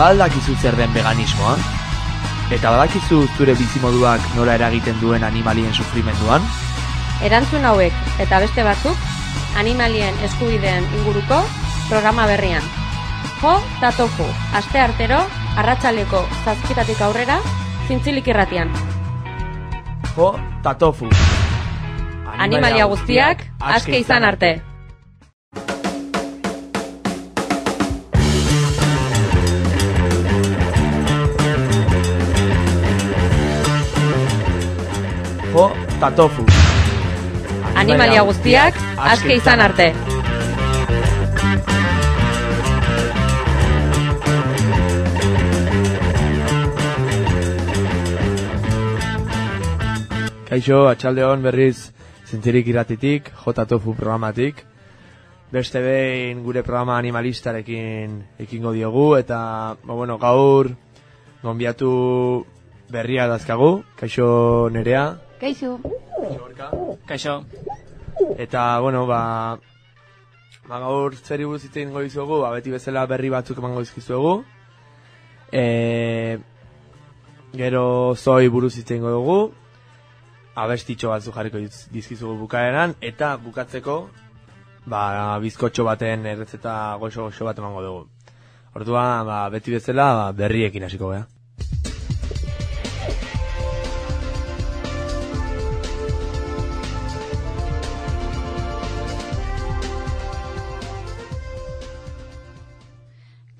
badakizu zer den veganismoa? Eta badakizu zure bizimoduak nola eragiten duen animalien sufrimenduan? Erantzun hauek eta beste batzuk animalien eskubideen inguruko programa berrian. Jo ta tofu, aste artero, arratsaleko zazpitatik aurrera, zintzilik irratian. Jo ta tofu. Animalia guztiak, aske izan arte. Jo ta tofu. Animalia guztiak, aske izan arte. Kaixo, atxalde hon berriz zintzirik iratitik, J Tofu programatik. Beste behin gure programa animalistarekin ekingo diogu, eta, ba, bueno, gaur gonbiatu berria dazkagu, kaixo nerea. Kaixo. Kaixo. Eta, bueno, ba, ba gaur zeri buruz hitz egingo dizuegu, ba, beti bezala berri batzuk emango dizkizuegu. E, gero zoi buruz hitz egingo dugu, abestitxo batzuk jarriko diz- dizkizugu bukaeran, eta bukatzeko, ba, bizkotxo baten errezeta goxo-goxo bat emango dugu. Orduan, ba, beti bezala ba, berriekin hasiko gara.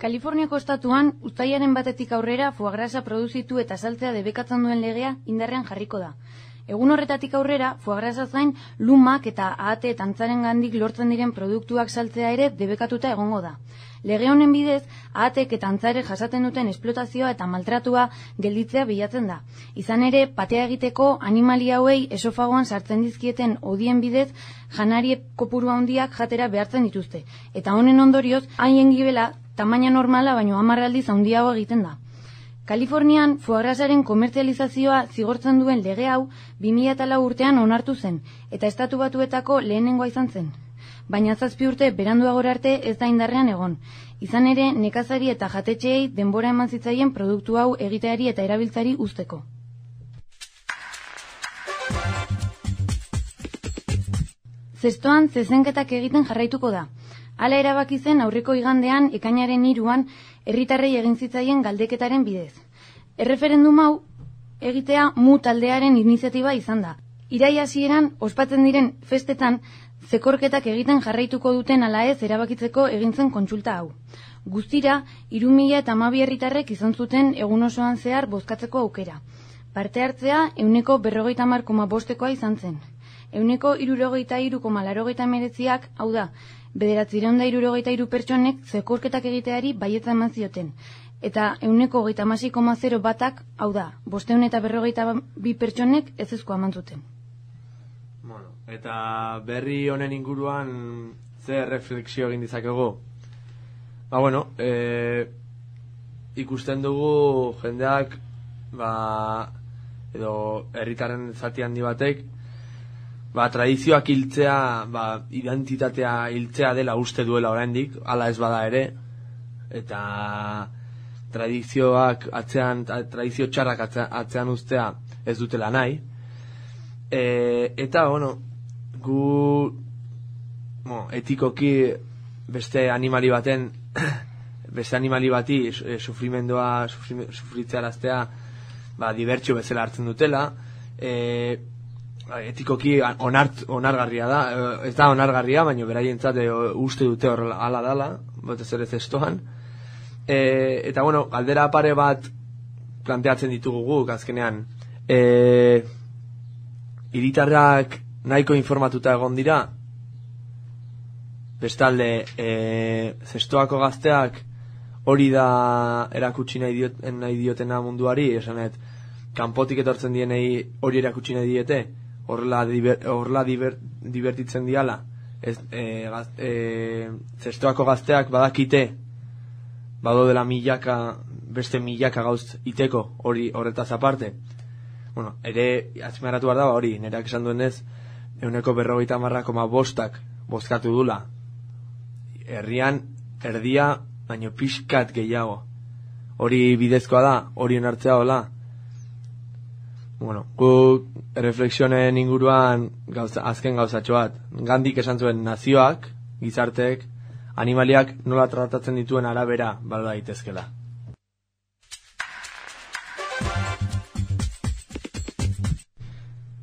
Kaliforniako estatuan, uztailaren batetik aurrera foagrasa produzitu eta saltzea debekatzen duen legea indarrean jarriko da. Egun horretatik aurrera, foagrasa zain lumak eta ahate eta gandik lortzen diren produktuak saltzea ere debekatuta egongo da. Lege honen bidez, ahatek eta antzare jasaten duten esplotazioa eta maltratua gelditzea bilatzen da. Izan ere, patea egiteko animali hauei esofagoan sartzen dizkieten odien bidez, janarie kopuru handiak jatera behartzen dituzte. Eta honen ondorioz, haien gibela, tamaina normala baino hamarraldiz handiago egiten da. Kalifornian foagrasaren komertzializazioa zigortzen duen lege hau 2004 urtean onartu zen, eta estatu batuetako lehenengoa izan zen. Baina zazpi urte beranduagora arte ez da indarrean egon. Izan ere, nekazari eta jatetxeei denbora eman zitzaien produktu hau egiteari eta erabiltzari usteko. Zestoan zezenketak egiten jarraituko da. Hala erabaki zen aurreko igandean ekainaren hiruan herritarrei egin zitzaien galdeketaren bidez. Erreferendum hau egitea mu taldearen iniziatiba izan da. Irai hasieran ospatzen diren festetan zekorketak egiten jarraituko duten ala ez erabakitzeko egin zen kontsulta hau. Guztira, hiru mila eta hamabi herritarrek izan zuten egun osoan zehar bozkatzeko aukera. Parte hartzea euneko berrogeita mar koma bostekoa izan zen. Euneko irurogeita iru koma larogeita emeretziak, hau da, bederatzireun da irurogeita iru pertsonek zekorketak egiteari baietza eman zioten. Eta euneko hogeita masi koma zero batak, hau da, bosteun eta berrogeita bi pertsonek ez ezkoa eman zuten. Bueno, eta berri honen inguruan ze refleksio egin dizakegu? Ba, bueno, e, ikusten dugu jendeak, ba, edo herritarren zati handi batek, ba, tradizioak hiltzea, ba, identitatea hiltzea dela uste duela oraindik, hala ez bada ere, eta tradizioak atzean, tradizio txarrak atzean, atzean ustea ez dutela nahi. E, eta, bueno, gu, bueno, etikoki beste animali baten, beste animali bati e, sufrimendua, sufrime, sufritzearaztea, ba, dibertsio bezala hartzen dutela, e, etikoki onart, onargarria da, e, ez da onargarria, baina beraientzat e, uste dute horrela hala dala, batez ere zestoan. E, eta bueno, galdera pare bat planteatzen ditugu guk azkenean. E, iritarrak nahiko informatuta egon dira, bestalde, e, zestoako gazteak hori da erakutsi nahi, diot, nahi diotena munduari, esanet, kanpotik etortzen dienei hori erakutsi nahi diete, horrela, diber, horrela diber, divertitzen diala, ez, e, gaz, e, zestoako gazteak badakite, bado dela milaka, beste milaka gauz iteko hori horretaz aparte. Bueno, ere, azpimarratu behar da, hori, nerak esan duenez, euneko berrogeita marra koma bostak bozkatu dula. Herrian, erdia, baino pixkat gehiago. hori bidezkoa da, hori onartzea hola. Bueno, gu reflexionen inguruan gauza, azken gauzatxo bat. Gandik esan zuen nazioak, gizarteek, animaliak nola tratatzen dituen arabera balda daitezkela.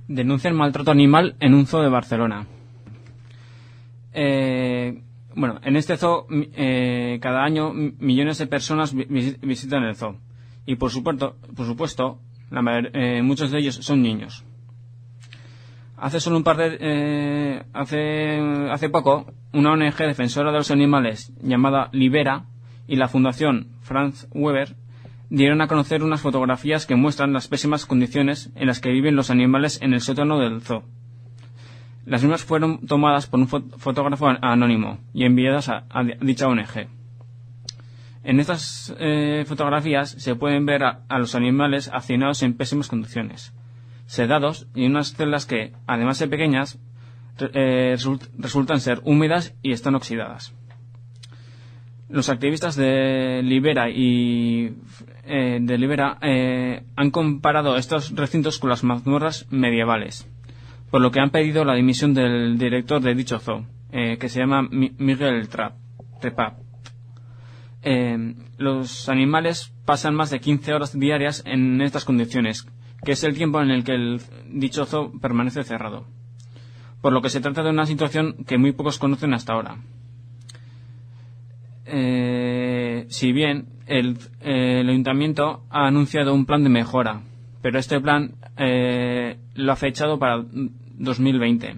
Denuncian maltrato animal en un zoo de Barcelona. Eh, bueno, en este zoo eh, cada año millones de personas visitan el zoo. Y por supuesto, por supuesto eh, muchos de ellos son niños. Hace solo un par de... hace, hace poco, una ONG defensora de los animales llamada Libera y la Fundación Franz Weber dieron a conocer unas fotografías que muestran las pésimas condiciones en las que viven los animales en el sótano del zoo. Las mismas fueron tomadas por un fotógrafo anónimo y enviadas a, dicha ONG. En estas eh, fotografías se pueden ver a, los animales hacinados en pésimas condiciones, sedados y unas celdas que, además de pequeñas, eh, resultan ser húmedas y están oxidadas. Los activistas de Libera y eh, de Libera han comparado estos recintos con las mazmorras medievales, por lo que han pedido la dimisión del director de dicho zoo, que se llama Miguel Trap, los animales pasan más de 15 horas diarias en estas condiciones, que es el tiempo en el que el dicho zoo permanece cerrado, por lo que se trata de una situación que muy pocos conocen hasta ahora. si bien el, ayuntamiento ha anunciado un plan de mejora, pero este plan eh, lo ha fechado para 2020.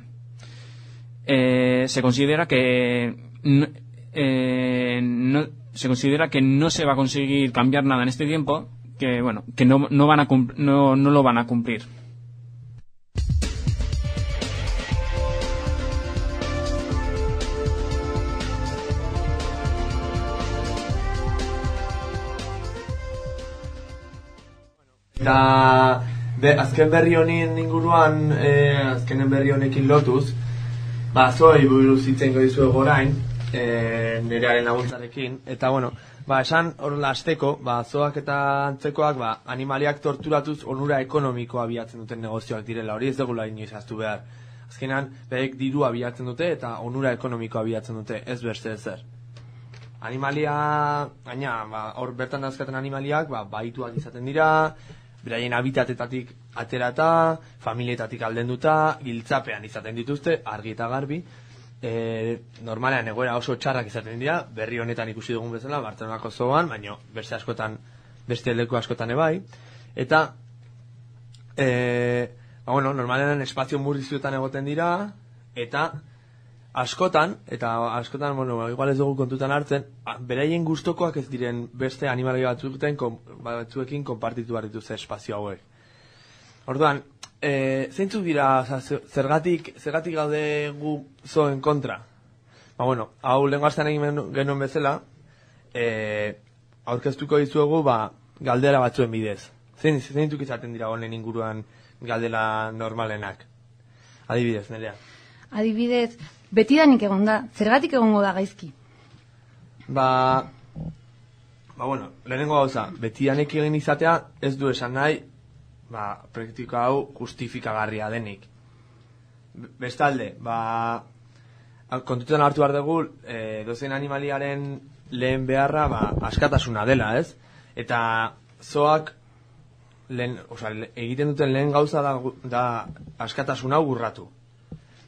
Eh, se considera que eh, no, se considera que no se va a conseguir cambiar nada en este tiempo, que bueno, que no, no van a no, no lo van a cumplir. Eta be, azken berri honin inguruan, e, azkenen berri honekin lotuz, ba, zoi buruz itzen dizu egorain, e, nerearen laguntzarekin, eta bueno, ba, esan horrela azteko, ba, zoak eta antzekoak, ba, animaliak torturatuz onura ekonomikoa abiatzen duten negozioak direla, hori ez dugula inoiz aztu behar. Azkenan, behek diru abiatzen dute eta onura ekonomikoa abiatzen dute, ez beste ezer. Animalia, gaina, ba, hor bertan dazkaten animaliak, ba, baituak izaten dira, beraien habitatetatik aterata, familietatik aldenduta, giltzapean izaten dituzte, argi eta garbi. E, normalean egoera oso txarrak izaten dira, berri honetan ikusi dugun bezala, Bartzelonako zoan, baino beste askotan, beste leku askotan ebai. Eta, e, ba, bueno, normalean espazio murrizuetan egoten dira, eta askotan, eta askotan, bueno, igual ez dugu kontutan hartzen, beraien gustokoak ez diren beste animali batzukten, kom, batzuekin konpartitu behar dituzte espazio hauek. Orduan, e, zeintzuk dira, zergatik, zergatik gaude gu zoen kontra? Ba, bueno, hau lehen gaztan egin genuen bezala, e, aurkeztuko dizuegu, ba, galdera batzuen bidez. Zein, zeintzuk izaten dira honen inguruan galdela normalenak? Adibidez, nelea. Adibidez, beti danik egon da, zergatik egongo da gaizki? Ba, ba bueno, lehenengo gauza, beti danik egin izatea ez du esan nahi, ba, praktiko hau justifikagarria denik. Bestalde, ba, kontutan hartu behar dugu, e, dozen animaliaren lehen beharra, ba, askatasuna dela, ez? Eta zoak, lehen, oza, egiten duten lehen gauza da, da askatasuna gurratu.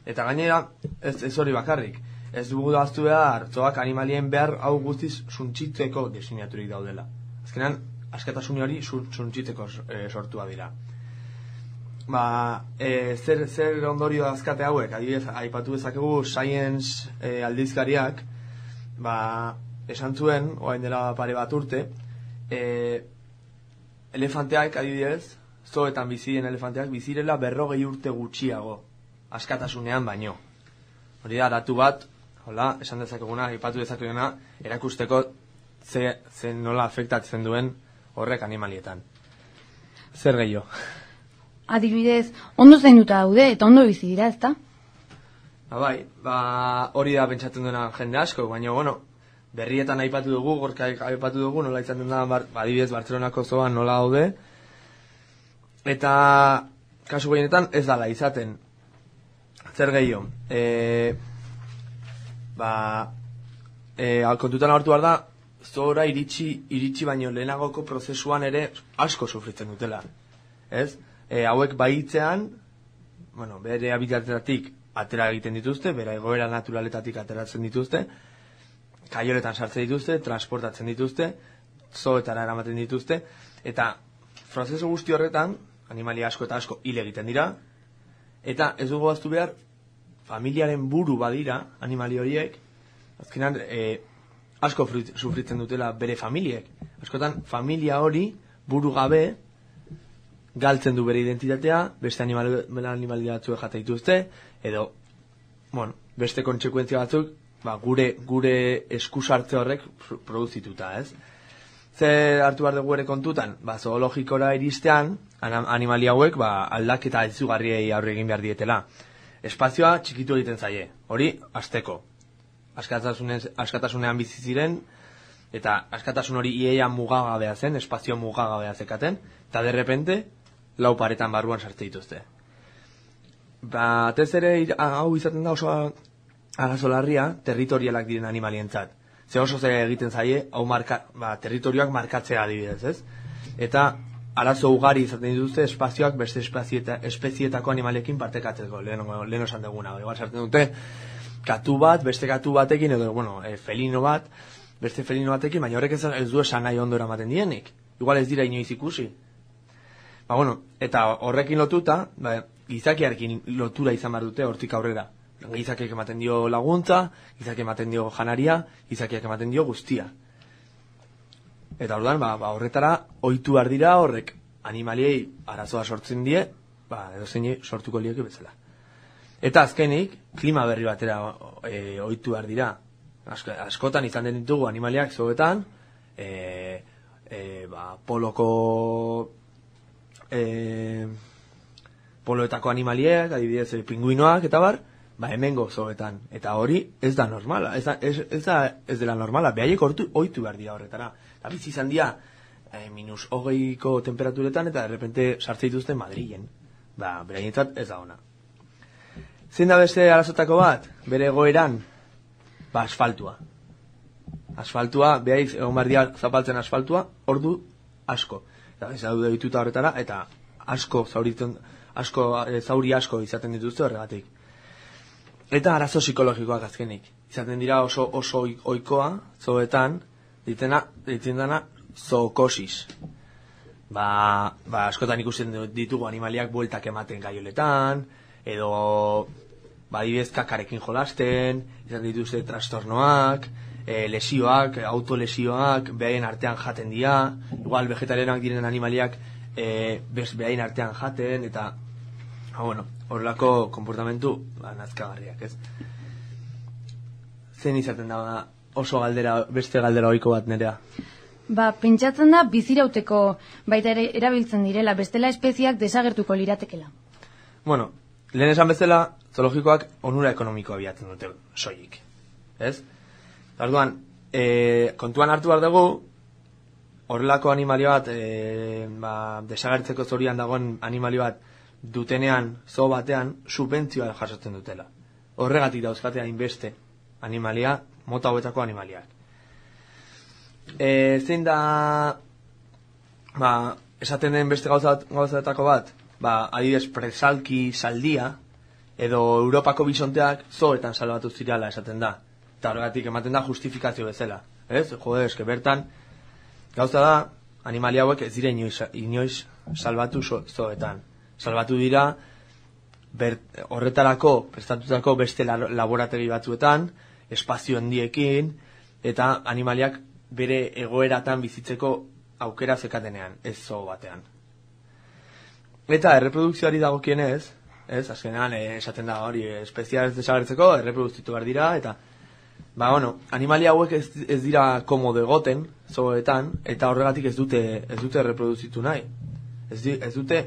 Eta gainera, ez, ez hori bakarrik. Ez dugu daztu behar, zoak animalien behar hau guztiz suntxitzeko desinaturik daudela. Azkenan, askatasun hori suntxitzeko e, sortua dira. Ba, e, zer, zer ondorio azkate hauek, adibidez, aipatu dezakegu science e, aldizkariak, ba, esan zuen, oain dela pare bat urte, e, elefanteak, adibidez, zoetan bizien elefanteak, bizirela berrogei urte gutxiago askatasunean baino. Hori da, datu bat, hola, esan dezakeguna, ipatu dezakeguna, erakusteko ze, ze nola afektatzen duen horrek animalietan. Zer gehiago? Adibidez, ondo zainuta daude eta ondo bizi dira, ezta? Ba bai, ba, hori da pentsatzen duena jende asko, baina bueno, berrietan aipatu dugu, gorka aipatu dugu, nola izaten da, bar, adibidez, Bartzelonako zoan nola daude, eta kasu gehienetan ez dala izaten, zer gehiago, e, ba, e, kontutan hartu behar da, zora iritsi, iritsi baino lehenagoko prozesuan ere asko sufritzen dutela. Ez? E, hauek baitzean, bueno, bere habitatetatik atera egiten dituzte, bere egoera naturaletatik ateratzen dituzte, kaioletan sartzen dituzte, transportatzen dituzte, zoetara eramaten dituzte, eta prozesu guzti horretan, animalia asko eta asko hile egiten dira, eta ez dugu aztu behar, familiaren buru badira, animali horiek, azkenan, e, asko fruit, sufritzen dutela bere familiek. Askotan, familia hori buru gabe galtzen du bere identitatea, beste animal, animali batzuk jate dituzte, edo, bueno, beste kontsekuentzia batzuk, ba, gure, gure eskusartze horrek produzituta, ez? Ze hartu behar dugu ere kontutan, ba, zoologikora iristean, animali hauek, ba, aldaketa izugarriei aurre egin behar dietela. Espazioa txikitu egiten zaie, hori, azteko askatasunean bizi ziren eta askatasun hori iaia mugagabea zen, espazio mugagabea zekaten, eta derrepente lau paretan barruan sartze dituzte. Ba, tez ere hau izaten da oso agazolarria territorialak diren animalientzat. Ze oso ze egiten zaie, hau marka, ba, territorioak markatzea adibidez, ez? Eta arazo ugari izaten dituzte espazioak beste espezietako animalekin partekatzeko, lehen, lehen osan duguna. Igual sartzen dute, katu bat, beste katu batekin, edo, bueno, e, felino bat, beste felino batekin, baina horrek ez, ez du esan nahi ondo eramaten dienik. Igual ez dira inoiz ikusi. Ba, bueno, eta horrekin lotuta, ba, gizakiarekin lotura izan behar dute hortik aurrera. Gizakiak ematen dio laguntza, gizakiak ematen dio janaria, gizakiak ematen dio guztia. Eta orduan, ba, ba horretara, ohitu behar dira horrek animaliei arazoa sortzen die, ba, edo zein sortuko lieke bezala. Eta azkenik, klima berri batera e, ohitu behar dira. askotan izan den ditugu animaliak zoetan, e, e, ba, poloko e, poloetako animaliak, adibidez, pinguinoak, eta bar, ba, hemengo zoetan. Eta hori ez da normala, ez da, ez, ez, da, ez dela normala, behaiek ortu ohitu behar dira horretara. Eta bizi izan dira, e, minus hogeiko temperaturetan, eta derrepente sartze dituzten Madrilen. Ba, berainetzat ez da ona. Zein da beste arazotako bat, bere egoeran, ba, asfaltua. Asfaltua, behaiz, egon bardia zapaltzen asfaltua, ordu asko. Eta ez daude dituta horretara, eta asko, zauritzen, asko, e, zauri asko izaten dituzte horregatik. Eta arazo psikologikoak azkenik. Izaten dira oso oso oikoa, zoetan, ditena, ditzen dana, zookosis. Ba, ba, askotan ikusten ditugu animaliak bueltak ematen gaioletan, edo ba, kakarekin jolasten, izan dituzte trastornoak, e, lesioak, autolesioak, behaien artean jaten dira, igual vegetarianak diren animaliak e, behaien artean jaten, eta, ha, bueno, horrelako komportamentu, ba, nazkagarriak, ez? Zen izaten da, oso galdera, beste galdera oiko bat nerea? Ba, pentsatzen da bizirauteko baita ere erabiltzen direla, bestela espeziak desagertuko liratekela. Bueno, lehen esan bezala, zoologikoak onura ekonomikoa biatzen dute soilik. Ez? Orduan, e, kontuan hartu behar dugu, horrelako animalio bat, e, ba, desagertzeko zorian dagoen animalio bat, dutenean, zo batean, subentzioa jasotzen dutela. Horregatik dauzkatea inbeste animalia, mota hauetako animaliak. E, zein da, ba, esaten den beste gauzatako bat, ba, adibes presalki saldia, edo Europako bisonteak zoetan salbatu zirala esaten da. Eta horregatik ematen da justifikazio bezala. Ez? Jode, eske bertan, gauza da, animalia hauek ez dire inoiz, inoiz salbatu zoetan. Salbatu dira, ber, horretarako, prestatutako beste laborategi batzuetan, espazio handiekin, eta animaliak bere egoeratan bizitzeko aukera zekatenean, ez zo batean. Eta erreprodukzioari dagokienez, ez, azkenean, eh, esaten da hori, eh, espezial desagertzeko, erreproduzitu behar dira, eta, ba, bueno, animalia hauek ez, ez dira komodo egoten, zoetan, eta horregatik ez dute, ez dute erreproduzitu nahi. Ez, ez dute,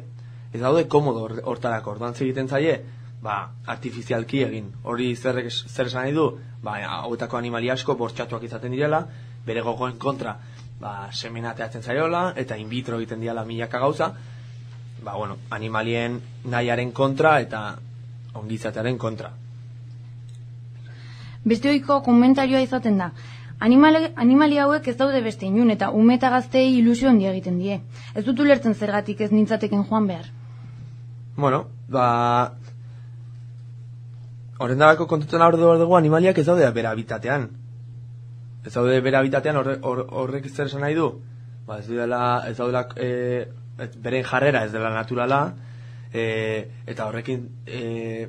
ez daude komodo hortarako, orduan egiten zaie, ba, artifizialki egin. Hori zer, zer esan nahi du, ba, hauetako animali asko bortxatuak izaten direla, bere gogoen kontra, ba, semenateatzen zaiola, eta in vitro egiten diala milaka gauza, ba, bueno, animalien nahiaren kontra eta ongizatearen kontra. Beste oiko komentarioa izaten da. Animale, animali hauek ez daude beste inun eta ume eta gaztei ilusio handia egiten die. Ez dut ulertzen zergatik ez nintzateken joan behar. Bueno, ba... Horren dabako kontutzen aurre dugu animaliak ez daude bera habitatean. Ez daude bera habitatean horre, hor- horrek zer esan nahi du? Ba ez dela, ez daudela, e, ez, beren jarrera ez dela naturala, e, eta horrekin e,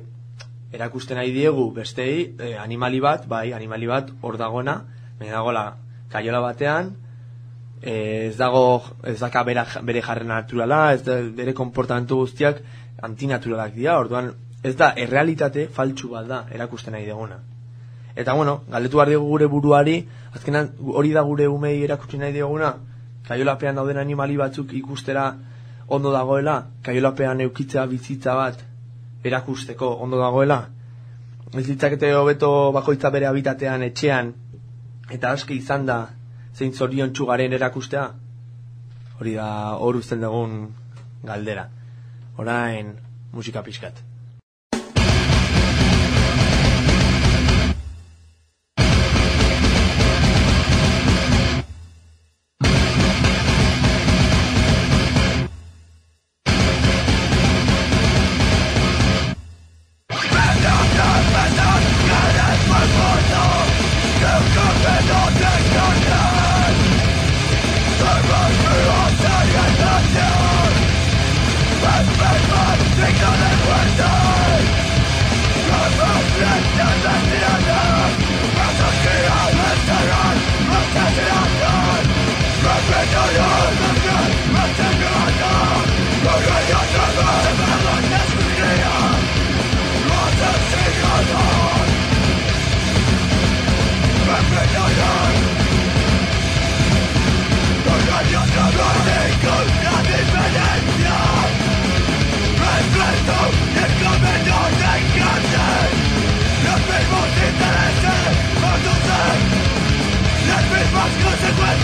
erakusten nahi diegu bestei e, animali bat, bai, animali bat hor dagoena, baina dagoela kaiola batean, e, ez dago, ez daka bera, bere jarrera naturala, ez da, bere konportamentu guztiak antinaturalak dira, orduan ez da, errealitate faltsu bat da erakusten nahi deguna. Eta bueno, galdetu behar gure buruari, azkenan hori da gure umei erakutsi nahi dioguna, kaiolapean dauden animali batzuk ikustera ondo dagoela, kaiolapean eukitzea bizitza bat erakusteko ondo dagoela. Ez litzakete hobeto bakoitza bere habitatean etxean, eta aski izan da zein zorion txugaren erakustea. Hori da hor uzten dugun galdera. Orain musika pixkat.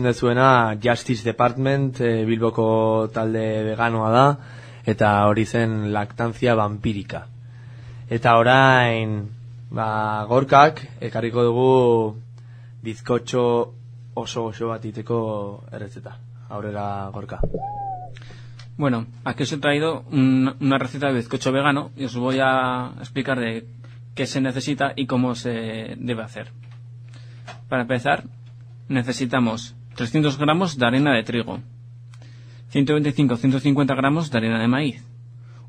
entzun dezuena Justice Department e, Bilboko talde veganoa da eta hori zen laktantzia vampirika. Eta orain ba, gorkak ekarriko dugu bizkotxo oso oso bat iteko erretzeta. Aurrera gorka. Bueno, aquí os he traído un- una receta de bizcocho vegano y os voy a explicar de qué se necesita y cómo se debe hacer. Para empezar, necesitamos 300 gramos de harina de trigo, 125-150 gramos de harina de maíz,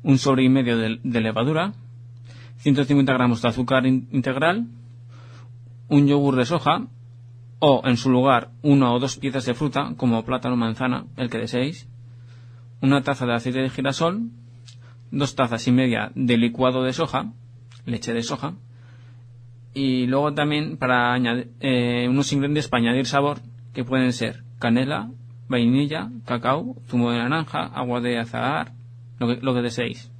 un sobre y medio de, levadura, 150 gramos de azúcar in- integral, un yogur de soja o, en su lugar, una o dos piezas de fruta, como plátano manzana, el que deseéis, una taza de aceite de girasol, dos tazas y media de licuado de soja, leche de soja, y luego también para añadir eh, unos ingredientes para añadir sabor que pueden ser canela, vainilla, cacao, zumo de naranja, agua de azahar, lo que, lo que deseéis.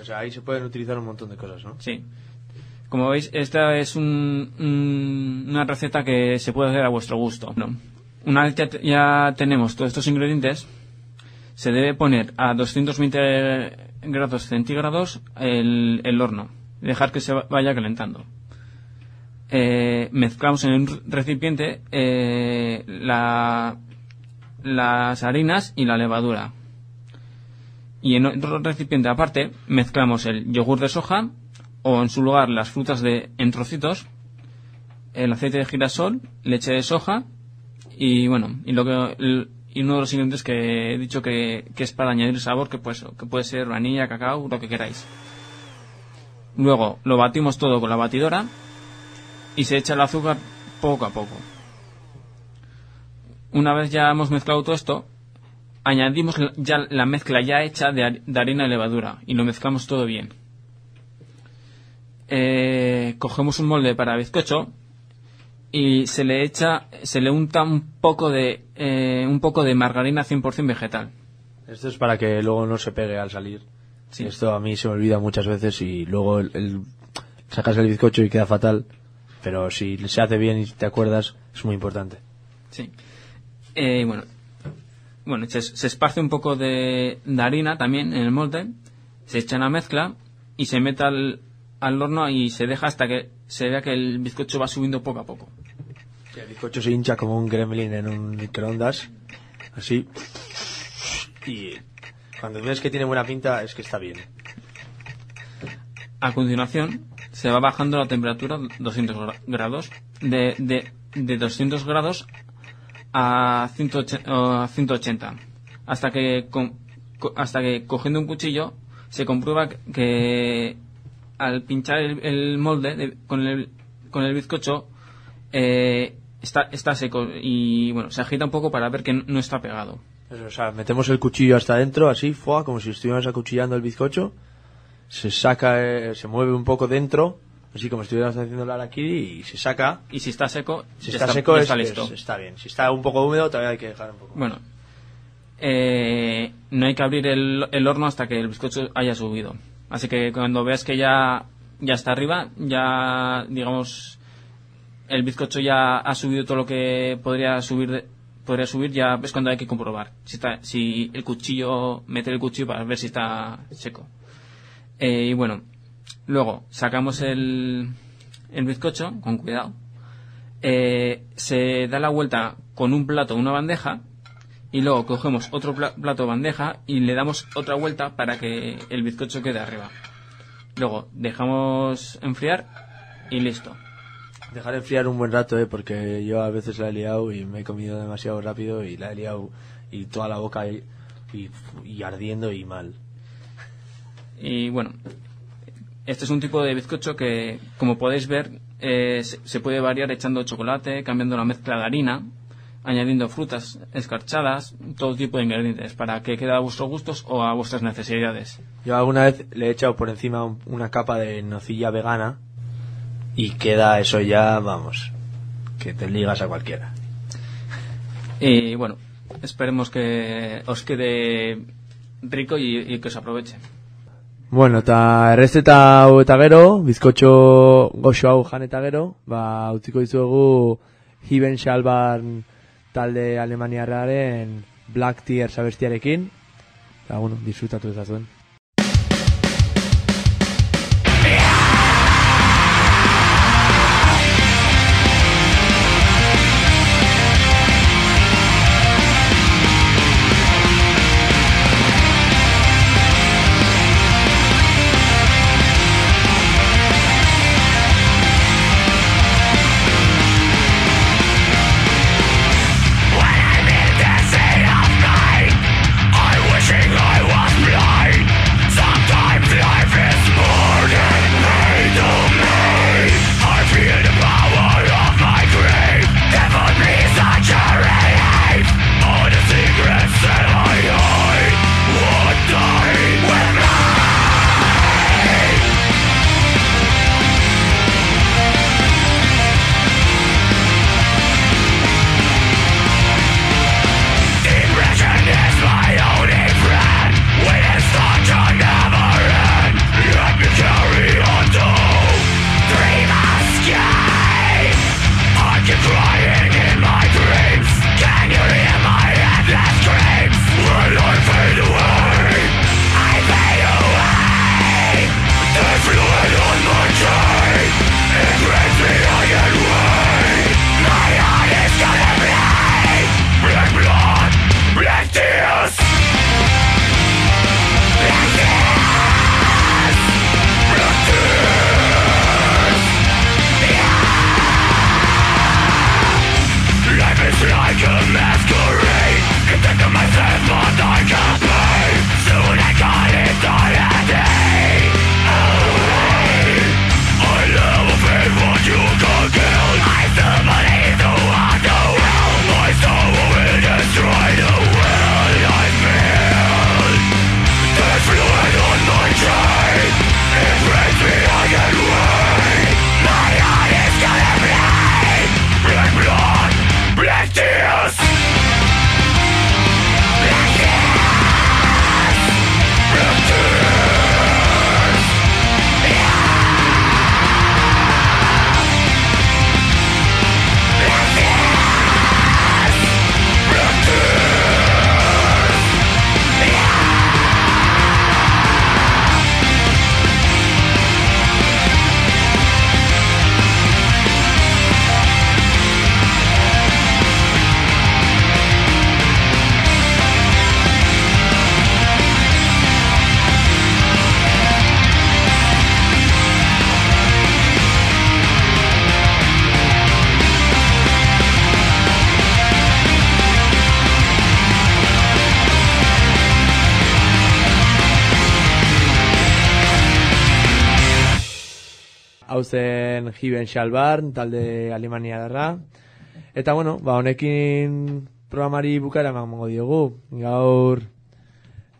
O sea, ahí se pueden utilizar un montón de cosas, ¿no? Sí. Como veis, esta es un- un- una receta que se puede hacer a vuestro gusto. ¿no? Una vez ya, ya tenemos todos estos ingredientes, se debe poner a 220 grados centígrados el, el horno dejar que se va- vaya calentando. Eh, mezclamos en un recipiente eh, la- las harinas y la levadura. Y en otro recipiente aparte mezclamos el yogur de soja o en su lugar las frutas de, en trocitos, el aceite de girasol, leche de soja y bueno, y lo que y uno de los ingredientes que he dicho que, que es para añadir sabor, que, pues, que puede ser vainilla, cacao, lo que queráis. Luego lo batimos todo con la batidora y se echa el azúcar poco a poco. Una vez ya hemos mezclado todo esto, añadimos la- ya la mezcla ya hecha de harina y levadura y lo mezclamos todo bien. Eh, cogemos un molde para bizcocho y se le echa, se le unta un poco de, eh, un poco de margarina 100% vegetal. Esto es para que luego no se pegue al salir. Sí. Esto a mí se me olvida muchas veces y luego el, el- sacas el bizcocho y queda fatal. Pero si se hace bien y te acuerdas, es muy importante. Sí. Eh, bueno, bueno se, se esparce un poco de, de harina también en el molde, se echa la mezcla y se mete al, al horno y se deja hasta que se vea que el bizcocho va subiendo poco a poco. El bizcocho se hincha como un gremlin en un microondas. Así. Y cuando ves que tiene buena pinta, es que está bien. A continuación, se va bajando la temperatura 200 gra- grados, de, de, de 200 grados a 180, o a 180 hasta que, con- co- hasta que cogiendo un cuchillo se comprueba que al pinchar el, el molde de- con, el, con el bizcocho eh, está, está seco y bueno, se agita un poco para ver que no- no está pegado. Eso, o sea, metemos el cuchillo hasta adentro, así, fuá, como si estuviéramos acuchillando el bizcocho. Se saca, eh, se mueve un poco dentro, así como estuviéramos haciendo el harakiri, y se saca. Y si está seco, Si está, seco, es, está listo. es- está bien. Si está un poco húmedo, todavía hay que dejar un poco. Bueno, eh, no hay que abrir el, el horno hasta que el bizcocho haya subido. Así que cuando veas que ya, ya está arriba, ya, digamos, el bizcocho ya ha subido todo lo que podría subir, de- podría subir, ya es cuando hay que comprobar si, está, si el cuchillo, meter el cuchillo para ver si está seco. Eh, y bueno, luego sacamos el, el bizcocho, con cuidado. Eh, se da la vuelta con un plato una bandeja y luego cogemos otro pla- plato bandeja y le damos otra vuelta para que el bizcocho quede arriba. Luego dejamos enfriar y listo. Dejar enfriar un buen rato, eh, porque yo a veces la he liado y me he comido demasiado rápido y la he liado y toda la boca y ardiendo y mal. Y bueno, este es un tipo de bizcocho que, como podéis ver, eh, se, puede variar echando chocolate, cambiando la mezcla de harina, añadiendo frutas escarchadas, todo tipo de ingredientes para que quede a vuestros gustos o a vuestras necesidades. Yo alguna vez le he echado por encima un- una capa de nocilla vegana y queda eso ya, vamos, que te ligas a cualquiera. Y bueno, esperemos que os quede rico y, y que os aproveche. Bueno, eta errezeta hau eta gero, bizkotxo goxo hau jan eta gero, ba, utziko dizuegu Hiben Schalbarn talde alemaniarraren Black Tears abestiarekin. Eta, bueno, disfrutatu ezazuen. Zen Jiben Xalbarn, talde Alemania darra. Eta bueno, ba, honekin programari bukara emango diogu. Gaur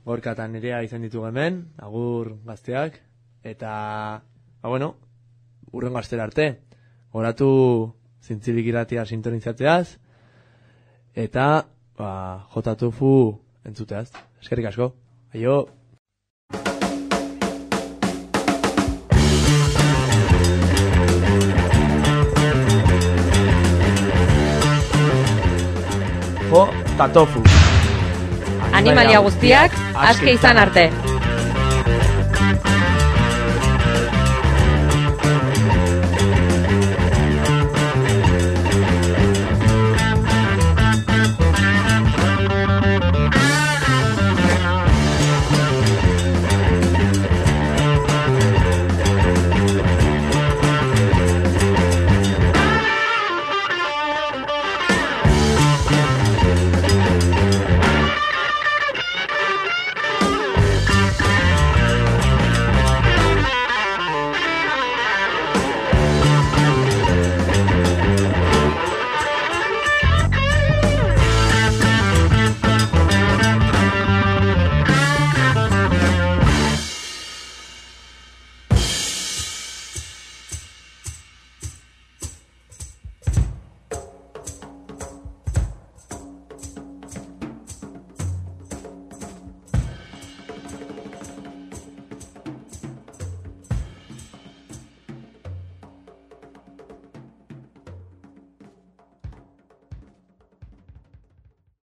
gorkatan nerea izan ditugu hemen, agur gazteak. Eta, ba bueno, urren gaztera arte. Goratu zintzilik iratia sintonizatzeaz. Eta, ba, jotatufu entzuteaz. Eskerrik asko. Aio. Jo, tatofu. Animalia guztiak, aske izan arte.